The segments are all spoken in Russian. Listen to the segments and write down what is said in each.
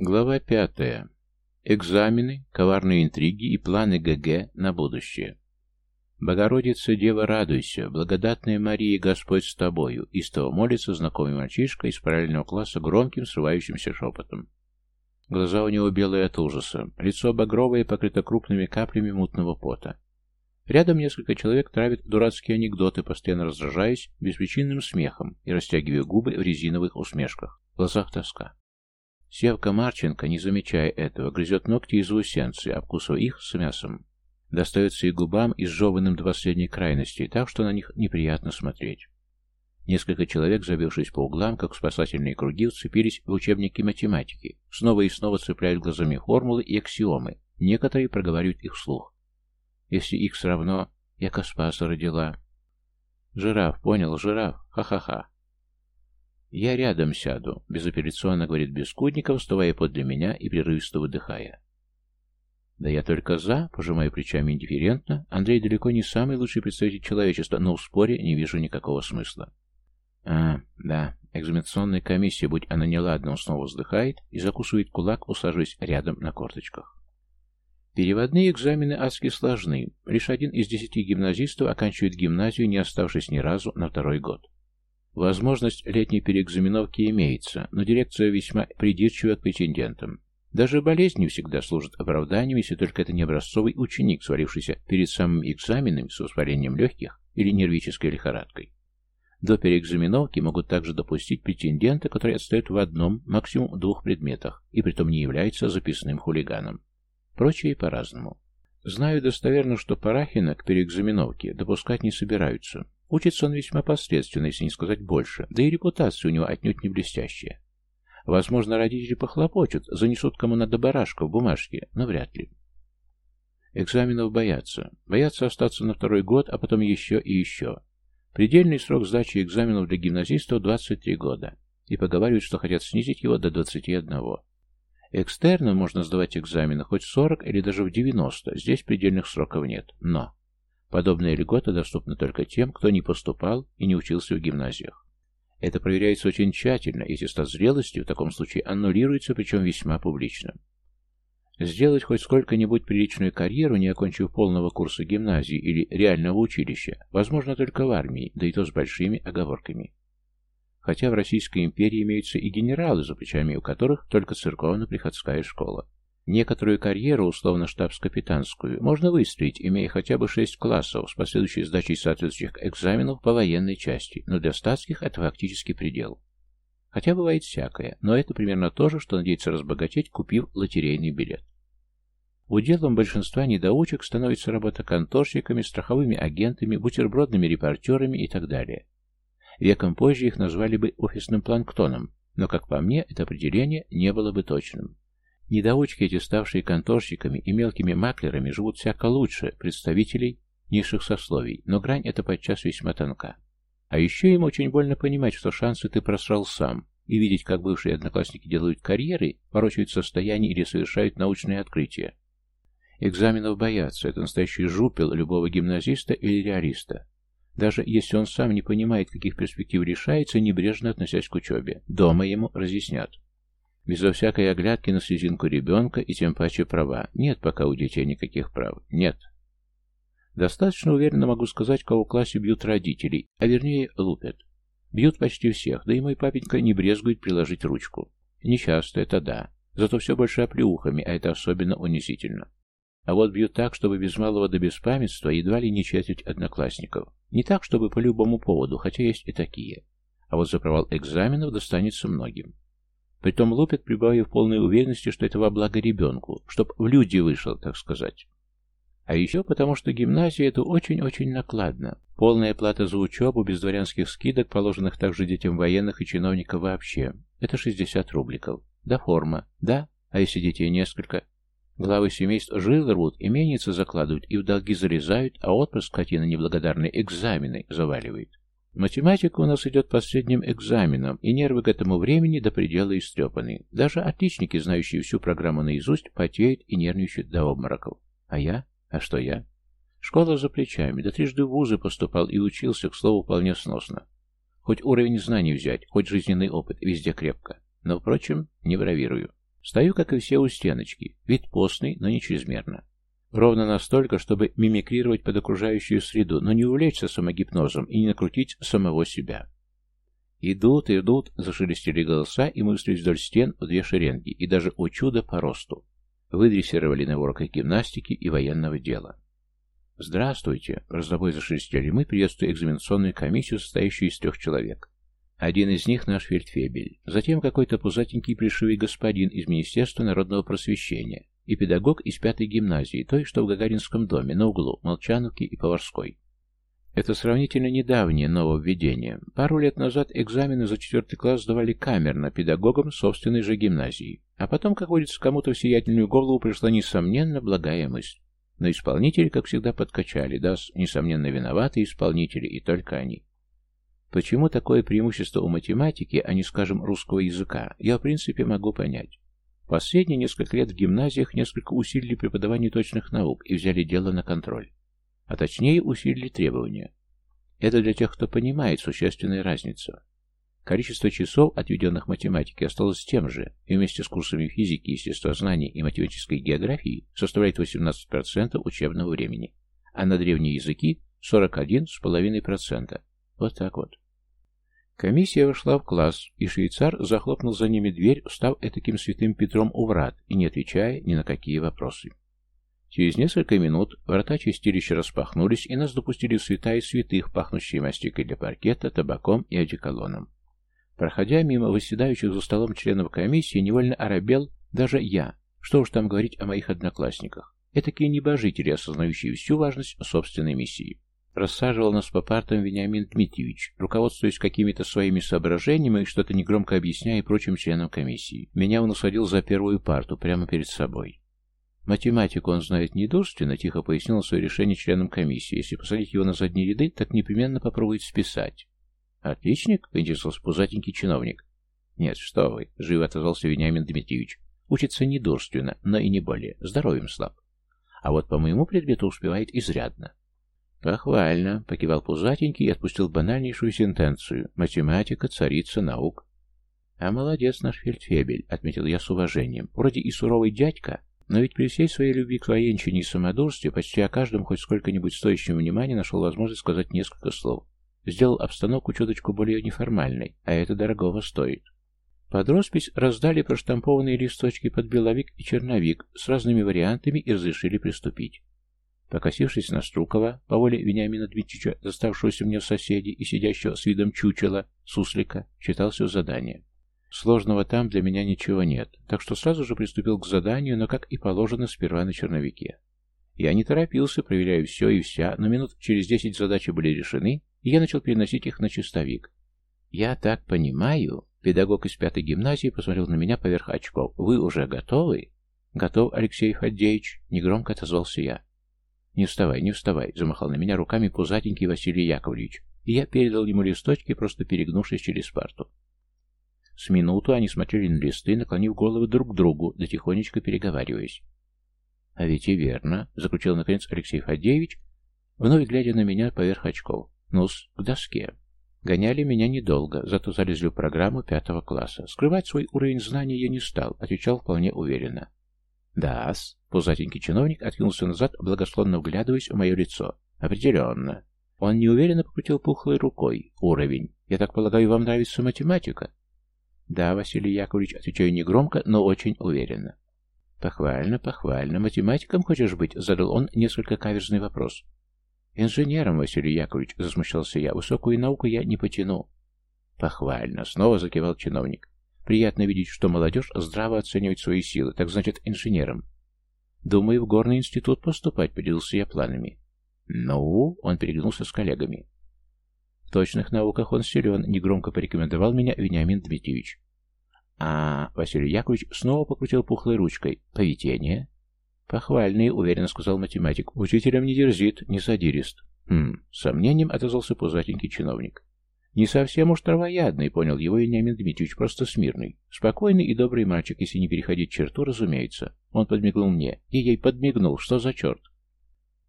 Глава пятая. Экзамены, коварные интриги и планы ГГ на будущее. «Богородица, Дева, радуйся! Благодатная Мария, Господь с тобою!» Истово молится знакомый мальчишка из параллельного класса громким, срывающимся шепотом. Глаза у него белые от ужаса, лицо багровое, покрыто крупными каплями мутного пота. Рядом несколько человек травят дурацкие анекдоты, постоянно раздражаясь беспричинным смехом и растягивая губы в резиновых усмешках. В глазах тоска. Севка Марченко, не замечая этого, грызет ногти и заусенцы, обкусывая их с мясом. Достается и губам, и сжеванным до последней крайности, так что на них неприятно смотреть. Несколько человек, забившись по углам, как спасательные круги, вцепились в учебники математики, снова и снова цепляют глазами формулы и аксиомы, некоторые проговаривают их вслух. Если x равно, я Каспаса родила. Жираф, понял, жираф, ха-ха-ха. «Я рядом сяду», — безапелляционно говорит Бескудников, вставая подле меня и прерывисто выдыхая. «Да я только за», — пожимаю плечами индифферентно. «Андрей далеко не самый лучший представитель человечества, но в споре не вижу никакого смысла». «А, да, экзаменационная комиссия, будь она неладна, он снова вздыхает и закусывает кулак, усаживаясь рядом на корточках». Переводные экзамены адски сложны. Лишь один из десяти гимназистов оканчивает гимназию, не оставшись ни разу на второй год. Возможность летней переэкзаменовки имеется, но дирекция весьма придирчива к претендентам. Даже болезнь не всегда служит оправданием, если только это не образцовый ученик, свалившийся перед самым экзаменом с воспалением легких или нервической лихорадкой. До переэкзаменовки могут также допустить претендента, который отстает в одном, максимум двух предметах, и притом не является записанным хулиганом. Прочее по-разному. Знаю достоверно, что Парахина к переэкзаменовке допускать не собираются. Учится он весьма посредственно, если не сказать больше, да и репутация у него отнюдь не блестящая. Возможно, родители похлопочут, занесут кому надо барашка в бумажке, но вряд ли. Экзаменов боятся. Боятся остаться на второй год, а потом еще и еще. Предельный срок сдачи экзаменов для гимназистов 23 года. И поговаривают, что хотят снизить его до 21. Экстерном можно сдавать экзамены хоть 40 или даже в 90, здесь предельных сроков нет. Но Подобная льгота доступна только тем, кто не поступал и не учился в гимназиях. Это проверяется очень тщательно, и аттестат зрелости в таком случае аннулируется, причем весьма публично. Сделать хоть сколько-нибудь приличную карьеру, не окончив полного курса гимназии или реального училища, возможно только в армии, да и то с большими оговорками. Хотя в Российской империи имеются и генералы, за плечами у которых только церковно-приходская школа. Некоторую карьеру, условно штабс-капитанскую, можно выстроить, имея хотя бы шесть классов с последующей сдачей соответствующих экзаменов по военной части, но для статских это фактически предел. Хотя бывает всякое, но это примерно то же, что надеяться разбогатеть, купив лотерейный билет. Уделом большинства недоучек становится работа конторщиками, страховыми агентами, бутербродными репортерами и так далее. Веком позже их назвали бы офисным планктоном, но, как по мне, это определение не было бы точным. Недоучки эти, ставшие конторщиками и мелкими маклерами, живут всяко лучше представителей низших сословий, но грань эта подчас весьма тонка. А еще им очень больно понимать, что шансы ты просрал сам, и видеть, как бывшие одноклассники делают карьеры, порочают состояние или совершают научные открытия. Экзаменов боятся, это настоящий жупел любого гимназиста или реалиста. Даже если он сам не понимает, каких перспектив решается, небрежно относясь к учебе. Дома ему разъяснят безо всякой оглядки на слезинку ребенка и тем паче права. Нет пока у детей никаких прав. Нет. Достаточно уверенно могу сказать, кого в классе бьют родителей, а вернее лупят. Бьют почти всех, да и мой папенька не брезгует приложить ручку. Нечасто, это да. Зато все больше оплеухами, а это особенно унизительно. А вот бьют так, чтобы без малого до да беспамятства едва ли не четверть одноклассников. Не так, чтобы по любому поводу, хотя есть и такие. А вот за провал экзаменов достанется многим. Притом лупят, в полной уверенности, что это во благо ребенку, чтоб в люди вышел, так сказать. А еще потому, что гимназия – это очень-очень накладно. Полная плата за учебу, без дворянских скидок, положенных также детям военных и чиновников вообще. Это 60 рубликов. Да форма. Да? А если детей несколько? Главы семейств жил рвут, именицы закладывают и в долги зарезают, а отпрыск скотина неблагодарный экзамены заваливает. Математика у нас идет последним экзаменом, и нервы к этому времени до предела истрепаны. Даже отличники, знающие всю программу наизусть, потеют и нервничают до обмороков. А я? А что я? Школа за плечами, да трижды в вузы поступал и учился, к слову, вполне сносно. Хоть уровень знаний взять, хоть жизненный опыт, везде крепко. Но, впрочем, не бравирую. Стою, как и все, у стеночки. Вид постный, но не чрезмерно. Ровно настолько, чтобы мимикрировать под окружающую среду, но не увлечься самогипнозом и не накрутить самого себя. Идут, идут, зашелестели голоса и мыслились вдоль стен в две шеренги, и даже, о чудо, по росту. Выдрессировали на уроках гимнастики и военного дела. «Здравствуйте!» — раздобой зашелестели мы, приветствуя экзаменационную комиссию, состоящую из трех человек. Один из них — наш фельдфебель, затем какой-то пузатенький плешивый господин из Министерства народного просвещения, и педагог из пятой гимназии, той, что в Гагаринском доме, на углу Молчановки и Поварской. Это сравнительно недавнее нововведение. Пару лет назад экзамены за четвертый класс сдавали камерно педагогам собственной же гимназии. А потом, как водится, кому-то в сиятельную голову пришла, несомненно, благая мысль. Но исполнители, как всегда, подкачали. Да, несомненно, виноваты исполнители, и только они. Почему такое преимущество у математики, а не, скажем, русского языка, я, в принципе, могу понять. Последние несколько лет в гимназиях несколько усилили преподавание точных наук и взяли дело на контроль. А точнее усилили требования. Это для тех, кто понимает существенную разницу. Количество часов, отведенных математике, осталось тем же, и вместе с курсами физики, естествознания и математической географии составляет 18% учебного времени, а на древние языки – 41,5%. Вот так вот. Комиссия вошла в класс, и швейцар захлопнул за ними дверь, став этаким святым Петром у врат и не отвечая ни на какие вопросы. Через несколько минут врата чистилища распахнулись, и нас допустили в свята и святых, пахнущие мастикой для паркета, табаком и одеколоном. Проходя мимо выседающих за столом членов комиссии, невольно оробел даже я, что уж там говорить о моих одноклассниках. Этакие небожители, осознающие всю важность собственной миссии. Рассаживал нас по партам Вениамин Дмитриевич, руководствуясь какими-то своими соображениями и что-то негромко объясняя прочим членам комиссии. Меня он усадил за первую парту, прямо перед собой. Математику он знает недурственно, тихо пояснил свое решение членам комиссии. Если посадить его на задние ряды, так непременно попробует списать. «Отличник?» — поинтересовался пузатенький чиновник. «Нет, что вы!» — живо отозвался Вениамин Дмитриевич. «Учится недурственно, но и не более. Здоровьем слаб. А вот по моему предмету успевает изрядно. Похвально, покивал пузатенький и отпустил банальнейшую сентенцию. Математика, царица наук. А молодец наш фельдфебель, отметил я с уважением. Вроде и суровый дядька, но ведь при всей своей любви к военщине и самодурстве почти о каждом хоть сколько-нибудь стоящем внимания нашел возможность сказать несколько слов. Сделал обстановку чуточку более неформальной, а это дорогого стоит. Под роспись раздали проштампованные листочки под беловик и черновик с разными вариантами и разрешили приступить. Покосившись на Струкова, по воле Вениамина Дмитрича, заставшегося мне в соседи и сидящего с видом чучела, суслика, читал все задание. Сложного там для меня ничего нет, так что сразу же приступил к заданию, но как и положено сперва на черновике. Я не торопился, проверяя все и вся, но минут через десять задачи были решены, и я начал переносить их на чистовик. «Я так понимаю...» Педагог из пятой гимназии посмотрел на меня поверх очков. «Вы уже готовы?» «Готов, Алексей Фаддеевич», — негромко отозвался я. «Не вставай, не вставай!» — замахал на меня руками пузатенький Василий Яковлевич, и я передал ему листочки, просто перегнувшись через парту. С минуту они смотрели на листы, наклонив головы друг к другу, да тихонечко переговариваясь. «А ведь и верно», — заключил наконец Алексей Фадеевич, вновь глядя на меня поверх очков. «Ну-с, к доске». Гоняли меня недолго, зато залезли в программу пятого класса. Скрывать свой уровень знаний я не стал, отвечал вполне уверенно. «Да-с», Пузатенький чиновник откинулся назад, благословно вглядываясь в мое лицо. «Определенно». Он неуверенно покрутил пухлой рукой. «Уровень. Я так полагаю, вам нравится математика?» «Да, Василий Яковлевич», — отвечаю негромко, но очень уверенно. «Похвально, похвально. Математиком хочешь быть?» — задал он несколько каверзный вопрос. «Инженером, Василий Яковлевич», — засмущался я. «Высокую науку я не потяну». «Похвально», — снова закивал чиновник. «Приятно видеть, что молодежь здраво оценивает свои силы. Так значит, инженером». «Думаю, в горный институт поступать», — поделился я планами. «Ну?» — он переглянулся с коллегами. «В точных науках он силен», — негромко порекомендовал меня Вениамин Дмитриевич. «А...» — Василий Яковлевич снова покрутил пухлой ручкой. «Поведение?» «Похвальный», — уверенно сказал математик. «Учителем не дерзит, не задирист». «Хм...» — сомнением отозвался пузатенький чиновник. «Не совсем уж травоядный», — понял его Вениамин Дмитриевич, просто смирный. «Спокойный и добрый мальчик, если не переходить черту, разумеется». Он подмигнул мне, и ей подмигнул, что за черт?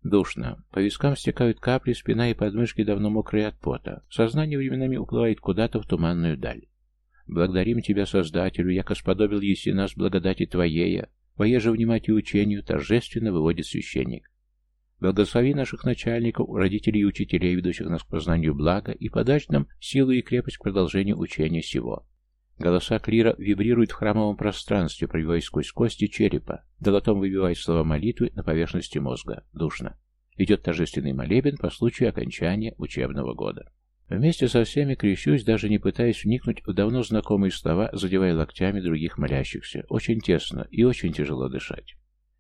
Душно. По вискам стекают капли, спина и подмышки давно мокрые от пота. Сознание временами уплывает куда-то в туманную даль. «Благодарим тебя, Создателю, яко сподобил еси нас благодати Твоея». Твое же внимать и учению торжественно выводит священник. Благослови наших начальников, родителей и учителей, ведущих нас к познанию блага, и подач нам силу и крепость к продолжению учения сего. Голоса клира вибрируют в храмовом пространстве, пробиваясь сквозь кости черепа, долотом выбивая слова молитвы на поверхности мозга. Душно. Идет торжественный молебен по случаю окончания учебного года. Вместе со всеми крещусь, даже не пытаясь вникнуть в давно знакомые слова, задевая локтями других молящихся. Очень тесно и очень тяжело дышать.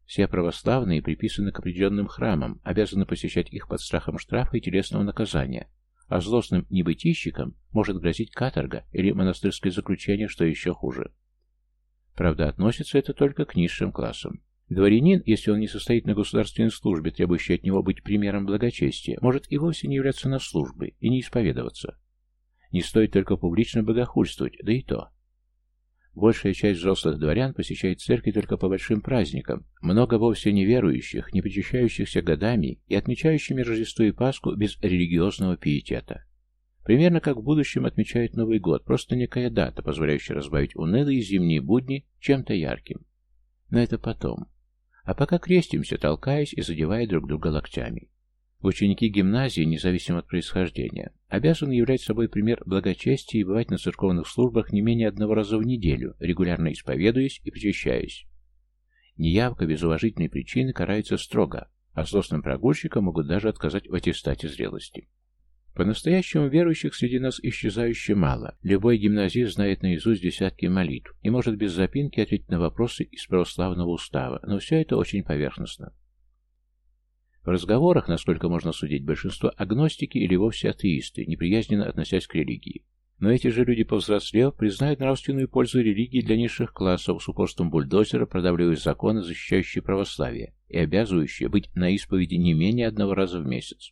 Все православные приписаны к определенным храмам, обязаны посещать их под страхом штрафа и телесного наказания, а злостным небытийщикам может грозить каторга или монастырское заключение, что еще хуже. Правда, относится это только к низшим классам. Дворянин, если он не состоит на государственной службе, требующей от него быть примером благочестия, может и вовсе не являться на службе и не исповедоваться. Не стоит только публично богохульствовать, да и то. Большая часть взрослых дворян посещает церкви только по большим праздникам, много вовсе неверующих, не почищающихся годами и отмечающими Рождество и Пасху без религиозного пиетета. Примерно как в будущем отмечают Новый год, просто некая дата, позволяющая разбавить унылые зимние будни чем-то ярким. Но это потом. А пока крестимся, толкаясь и задевая друг друга локтями. Ученики гимназии, независимо от происхождения, обязаны являть собой пример благочестия и бывать на церковных службах не менее одного раза в неделю, регулярно исповедуясь и причащаясь. Неявка без уважительной причины карается строго, а злостным прогульщикам могут даже отказать в аттестате зрелости. По-настоящему верующих среди нас исчезающе мало. Любой гимназист знает наизусть десятки молитв и может без запинки ответить на вопросы из православного устава, но все это очень поверхностно. В разговорах, насколько можно судить, большинство агностики или вовсе атеисты, неприязненно относясь к религии. Но эти же люди, повзрослев, признают нравственную пользу религии для низших классов с упорством бульдозера, продавливают законы, защищающие православие, и обязывающие быть на исповеди не менее одного раза в месяц.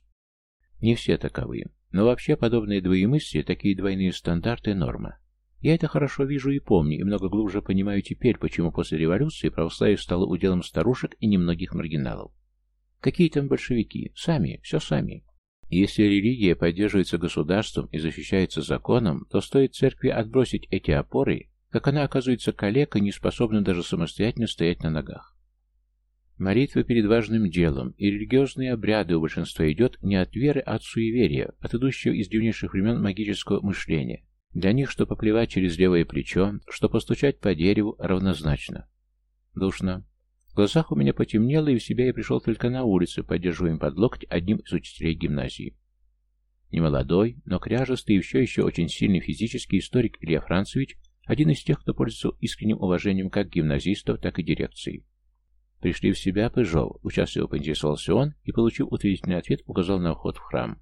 Не все таковы, но вообще подобные двоемыслия, такие двойные стандарты – норма. Я это хорошо вижу и помню, и много глубже понимаю теперь, почему после революции православие стало уделом старушек и немногих маргиналов. Какие там большевики? Сами, все сами. Если религия поддерживается государством и защищается законом, то стоит церкви отбросить эти опоры, как она оказывается калека, не способна даже самостоятельно стоять на ногах. Молитва перед важным делом и религиозные обряды у большинства идет не от веры, а от суеверия, от идущего из древнейших времен магического мышления. Для них что поплевать через левое плечо, что постучать по дереву равнозначно. Душно глазах у меня потемнело, и в себя я пришел только на улице, поддерживаем под локоть одним из учителей гимназии. Немолодой, но кряжестый и все еще очень сильный физический историк Илья Францевич, один из тех, кто пользуется искренним уважением как гимназистов, так и дирекции. Пришли в себя Пыжов, участвовал, поинтересовался он, и, получив утвердительный ответ, указал на вход в храм.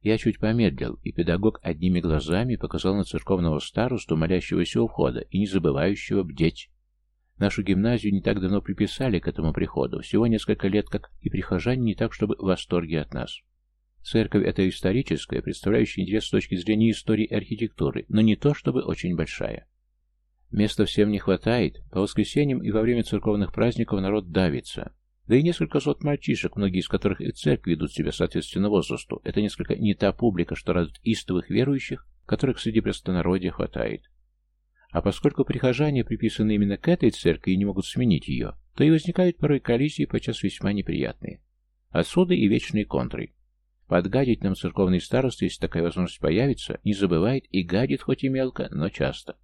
Я чуть помедлил, и педагог одними глазами показал на церковного старосту, молящегося у входа и не забывающего бдеть Нашу гимназию не так давно приписали к этому приходу, всего несколько лет, как и прихожане не так, чтобы в восторге от нас. Церковь это историческая, представляющая интерес с точки зрения истории и архитектуры, но не то, чтобы очень большая. Места всем не хватает, по воскресеньям и во время церковных праздников народ давится. Да и несколько сот мальчишек, многие из которых и в церкви ведут себя соответственно возрасту. Это несколько не та публика, что радует истовых верующих, которых среди простонародья хватает. А поскольку прихожане приписаны именно к этой церкви и не могут сменить ее, то и возникают порой коллизии, подчас весьма неприятные. Отсюда и вечные контры. Подгадить нам церковный староста, если такая возможность появится, не забывает и гадит хоть и мелко, но часто.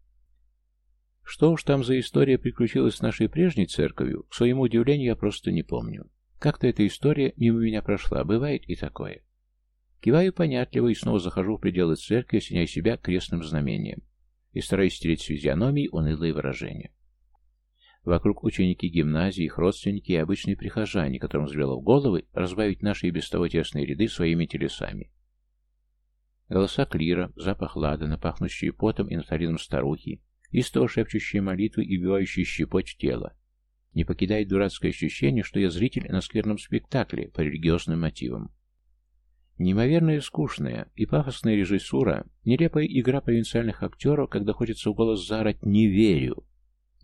Что уж там за история приключилась с нашей прежней церковью, к своему удивлению я просто не помню. Как-то эта история мимо меня прошла, бывает и такое. Киваю понятливо и снова захожу в пределы церкви, осеняя себя крестным знамением и стараясь стереть с физиономии унылые выражения. Вокруг ученики гимназии, их родственники и обычные прихожане, которым звело в головы разбавить наши и без того тесные ряды своими телесами. Голоса клира, запах ладана, пахнущие потом и нафталином старухи, истово шепчущие молитвы и убивающие щепоть тела. Не покидает дурацкое ощущение, что я зритель на скверном спектакле по религиозным мотивам. Неимоверная скучная и пафосная режиссура, нелепая игра провинциальных актеров, когда хочется в голос заорать «не верю».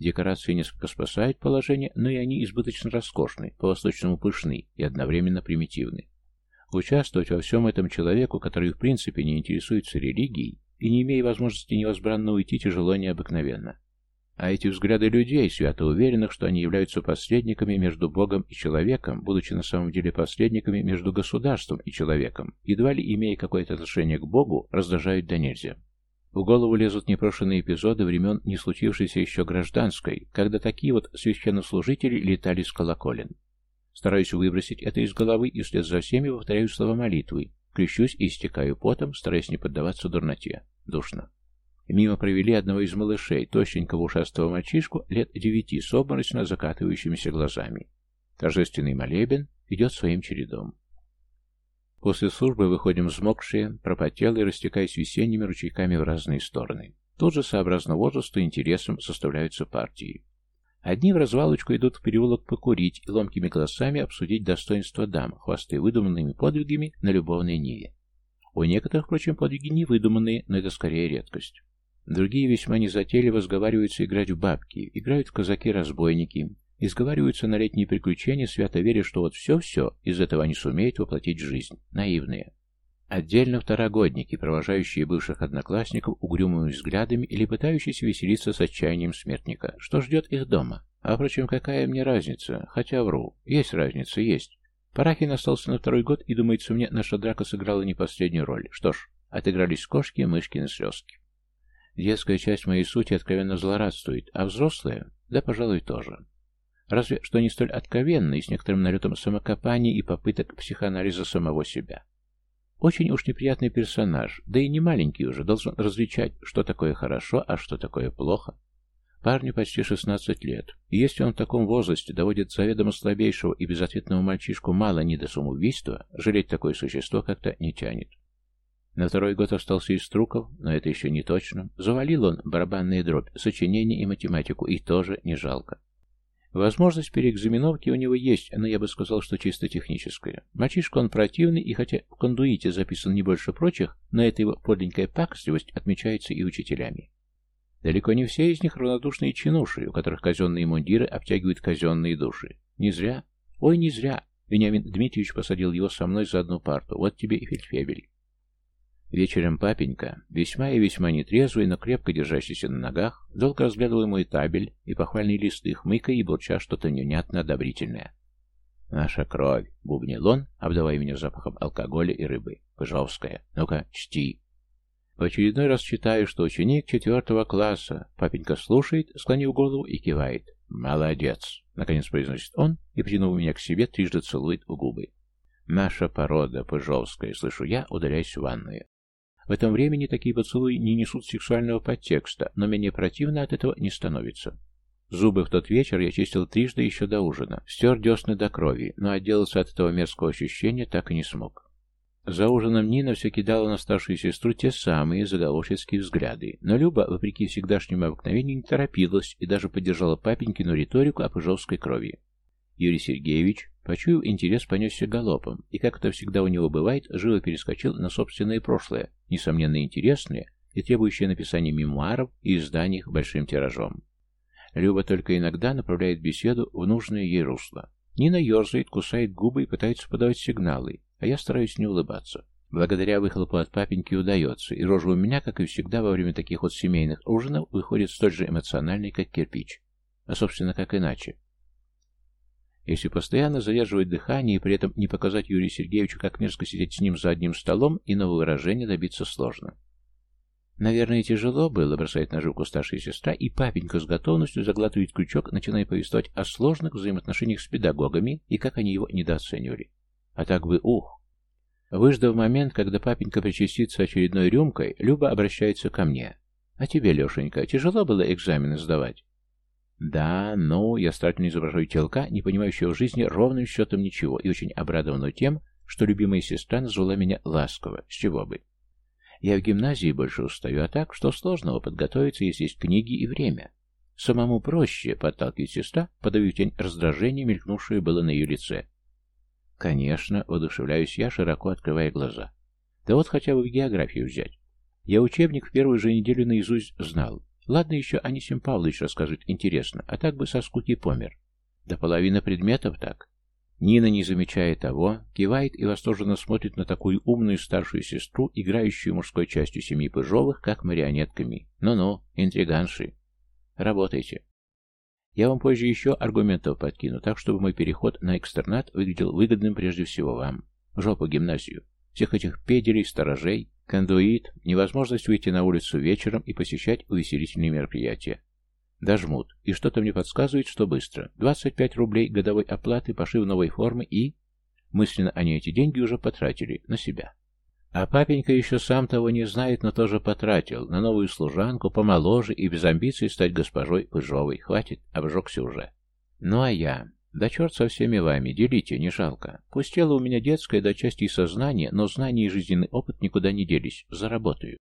Декорации несколько спасают положение, но и они избыточно роскошны, по-восточному пышны и одновременно примитивны. Участвовать во всем этом человеку, который в принципе не интересуется религией и не имея возможности невозбранно уйти, тяжело необыкновенно. А эти взгляды людей, свято уверенных, что они являются посредниками между Богом и человеком, будучи на самом деле посредниками между государством и человеком, едва ли имея какое-то отношение к Богу, раздражают до нельзя. В голову лезут непрошенные эпизоды времен не случившейся еще гражданской, когда такие вот священнослужители летали с колоколен. Стараюсь выбросить это из головы и вслед за всеми повторяю слова молитвы. Крещусь и истекаю потом, стараясь не поддаваться дурноте. Душно. Мимо провели одного из малышей, тощенького ушастого мальчишку, лет девяти, с обморочно закатывающимися глазами. Торжественный молебен идет своим чередом. После службы выходим взмокшие, пропотелые, растекаясь весенними ручейками в разные стороны. Тут же, сообразно возрасту и интересам, составляются партии. Одни в развалочку идут в переулок покурить и ломкими голосами обсудить достоинства дам, хвосты выдуманными подвигами на любовной ниве. У некоторых, впрочем, подвиги не выдуманные, но это скорее редкость. Другие весьма незатейливо сговариваются играть в бабки, играют в казаки-разбойники изговариваются сговариваются на летние приключения, свято веря, что вот все-все из этого они сумеют воплотить жизнь. Наивные. Отдельно второгодники, провожающие бывших одноклассников угрюмыми взглядами или пытающиеся веселиться с отчаянием смертника. Что ждет их дома? А, впрочем, какая мне разница? Хотя вру. Есть разница, есть. Парахин остался на второй год, и, думается мне, наша драка сыграла не последнюю роль. Что ж, отыгрались кошки, и мышки на слезки. Детская часть моей сути откровенно злорадствует, а взрослая, да, пожалуй, тоже. Разве что не столь откровенно и с некоторым налетом самокопаний и попыток психоанализа самого себя. Очень уж неприятный персонаж, да и не маленький уже, должен различать, что такое хорошо, а что такое плохо. Парню почти 16 лет, и если он в таком возрасте доводит заведомо слабейшего и безответного мальчишку мало не до самоубийства, жалеть такое существо как-то не тянет. На второй год остался из струков, но это еще не точно. Завалил он барабанные дробь, сочинение и математику, и тоже не жалко. Возможность переэкзаменовки у него есть, но я бы сказал, что чисто техническая. Мальчишка он противный, и хотя в кондуите записан не больше прочих, но эта его подленькая пакостливость отмечается и учителями. Далеко не все из них равнодушные чинуши, у которых казенные мундиры обтягивают казенные души. Не зря. Ой, не зря. Вениамин Дмитриевич посадил его со мной за одну парту. Вот тебе и фельдфебель. Вечером папенька, весьма и весьма нетрезвый, но крепко держащийся на ногах, долго разглядывал мой табель и похвальный листы их мыка и бурча что-то невнятно одобрительное. «Наша кровь!» — бубнил он, обдавая меня запахом алкоголя и рыбы. «Пыжовская! Ну-ка, чти!» В очередной раз читаю, что ученик четвертого класса. Папенька слушает, склонив голову и кивает. «Молодец!» — наконец произносит он и, притянув меня к себе, трижды целует у губы. «Наша порода, Пыжовская!» — слышу я, удаляясь в ванную. В этом времени такие поцелуи не несут сексуального подтекста, но менее противно от этого не становится. Зубы в тот вечер я чистил трижды еще до ужина, стер десны до крови, но отделаться от этого мерзкого ощущения так и не смог. За ужином Нина все кидала на старшую сестру те самые заголовческие взгляды, но Люба, вопреки всегдашнему обыкновению, не торопилась и даже поддержала папенькину риторику о пыжовской крови. Юрий Сергеевич, почуяв интерес, понесся галопом, и, как это всегда у него бывает, живо перескочил на собственное прошлое, несомненно интересное и требующее написания мемуаров и изданий их большим тиражом. Люба только иногда направляет беседу в нужное ей русло. Нина ерзает, кусает губы и пытается подавать сигналы, а я стараюсь не улыбаться. Благодаря выхлопу от папеньки удается, и рожа у меня, как и всегда, во время таких вот семейных ужинов выходит столь же эмоциональной, как кирпич. А, собственно, как иначе. Если постоянно задерживать дыхание и при этом не показать Юрию Сергеевичу, как мерзко сидеть с ним за одним столом, иного выражения добиться сложно. Наверное, тяжело было, бросать на жуку старшая сестра, и папенька с готовностью заглатывает крючок, начиная повествовать о сложных взаимоотношениях с педагогами и как они его недооценивали. А так бы ух! Выждав момент, когда папенька причастится очередной рюмкой, Люба обращается ко мне. «А тебе, Лешенька, тяжело было экзамены сдавать?» Да, ну, я старательно изображаю телка, не понимающего в жизни ровным счетом ничего, и очень обрадованную тем, что любимая сестра назвала меня ласково, с чего бы. Я в гимназии больше устаю, а так, что сложного подготовиться, если есть книги и время. Самому проще подталкивает сестра, подавив тень раздражения, мелькнувшую было на ее лице. Конечно, воодушевляюсь я, широко открывая глаза. Да вот хотя бы в географию взять. Я учебник в первую же неделю наизусть знал. Ладно еще Анисим Павлович расскажет, интересно, а так бы со скуки помер. Да половина предметов так. Нина, не замечая того, кивает и восторженно смотрит на такую умную старшую сестру, играющую мужской частью семьи Пыжовых, как марионетками. Ну-ну, интриганши. Работайте. Я вам позже еще аргументов подкину, так чтобы мой переход на экстернат выглядел выгодным прежде всего вам. Жопу гимназию. Всех этих педерей, сторожей. Кондуит, невозможность выйти на улицу вечером и посещать увеселительные мероприятия. Дожмут, и что-то мне подсказывает, что быстро. 25 рублей годовой оплаты, пошив новой формы и... Мысленно они эти деньги уже потратили на себя. А папенька еще сам того не знает, но тоже потратил. На новую служанку, помоложе и без амбиций стать госпожой Пыжовой. Хватит, обжегся уже. Ну а я... Да черт со всеми вами, делите, не жалко. Пусть тело у меня детское до части сознания, но знания и жизненный опыт никуда не делись, заработаю.